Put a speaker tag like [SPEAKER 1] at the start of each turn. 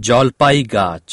[SPEAKER 1] জলপাই গাছ